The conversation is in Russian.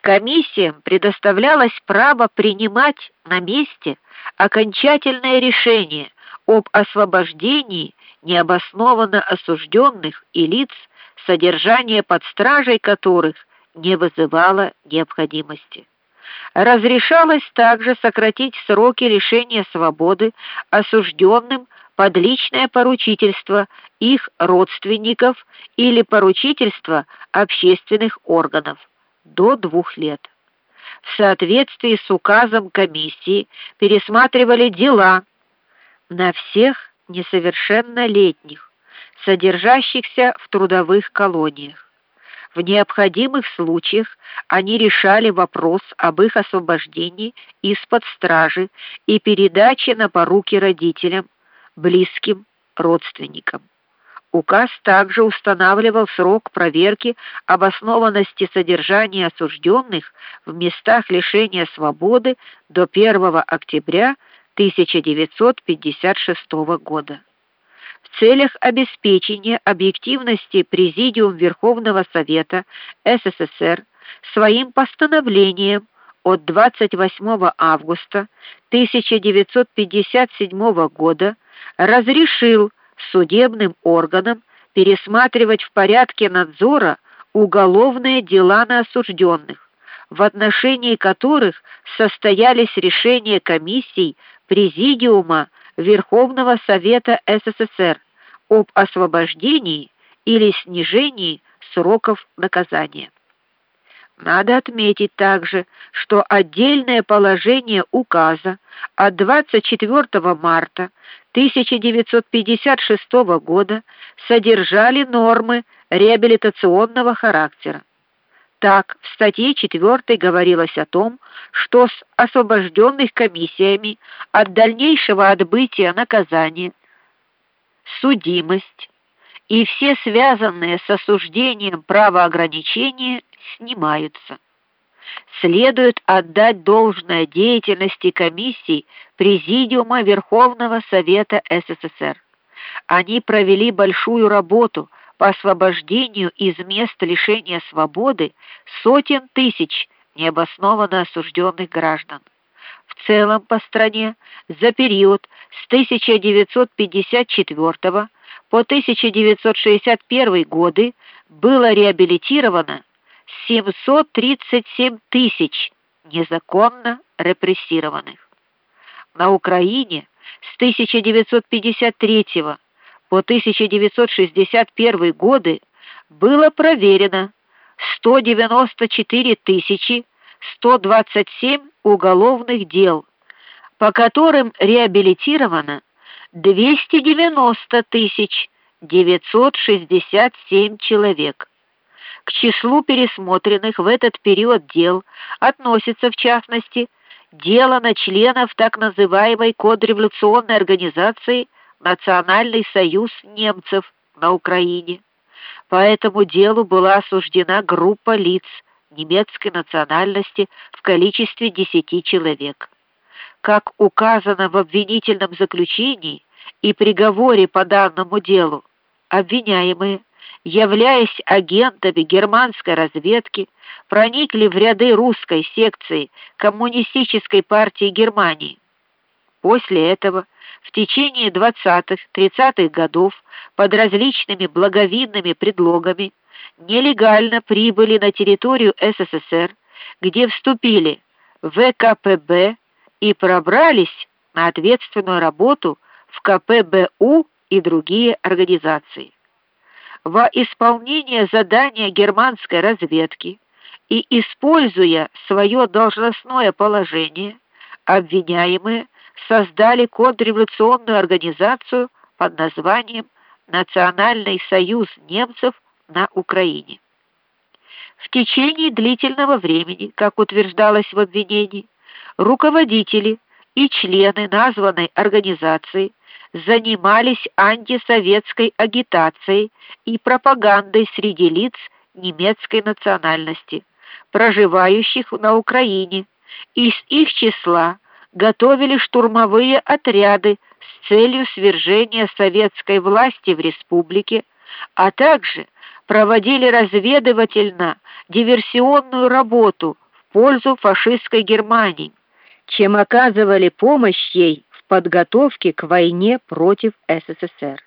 Комиссиям предоставлялось право принимать на месте окончательное решение об освобождении необоснованно осужденных и лиц, содержание под стражей которых не вызывало необходимости. Разрешалось также сократить сроки лишения свободы осужденным под личное поручительство их родственников или поручительство общественных органов до двух лет. В соответствии с указом комиссии пересматривали дела на всех несовершеннолетних, содержащихся в трудовых колониях. В необходимых случаях они решали вопрос об их освобождении из-под стражи и передаче на поруки родителям, близким, родственникам. Указ также устанавливал срок проверки обоснованности содержания осужденных в местах лишения свободы до 1 октября 1956 года. В целях обеспечения объективности Президиум Верховного Совета СССР своим постановлением от 28 августа 1957 года разрешил судебным органам пересматривать в порядке надзора уголовные дела на осужденных, в отношении которых состоялись решения комиссий Президиума Верховного Совета СССР об освобождении или снижении сроков наказания. Надо отметить также, что отдельное положение указа от 24 марта 1956 года содержали нормы реабилитационного характера. Так, в статье 4 говорилось о том, что с освобожденных комиссиями от дальнейшего отбытия наказания судимость и все связанные с осуждением правоограничения снимаются. Следует отдать должное деятельности комиссий Президиума Верховного Совета СССР. Они провели большую работу по освобождению из мест лишения свободы сотен тысяч необоснованно осужденных граждан. В целом по стране за период с 1954 по 1961 годы было реабилитировано 737 тысяч незаконно репрессированных. На Украине с 1953 по 1961 годы было проверено 194 тысячи 127 уголовных дел, по которым реабилитировано 290 тысяч 967 человек. К числу пересмотренных в этот период дел относится в частности дело на членов так называемой контрреволюционной организации Национальный союз немцев на Украине. По этому делу была осуждена группа лиц немецкой национальности в количестве 10 человек. Как указано в обвинительном заключении и приговоре по данному делу, обвиняемые являясь агентами германской разведки, проникли в ряды русской секции коммунистической партии Германии. После этого в течение 20-30-х годов под различными благовидными предлогами нелегально прибыли на территорию СССР, где вступили в ВКПБ и пробрались на ответственную работу в КПБУ и другие организации во исполнение задания германской разведки и используя свое должностное положение, обвиняемые создали контрреволюционную организацию под названием Национальный союз немцев на Украине. В течение длительного времени, как утверждалось в обвинении, руководители и члены названной организации занимались антисоветской агитацией и пропагандой среди лиц немецкой национальности, проживающих на Украине. Из их числа готовили штурмовые отряды с целью свержения советской власти в республике, а также проводили разведывательно-диверсионную работу пользу фашистской Германии, чем оказывали помощь ей в подготовке к войне против СССР.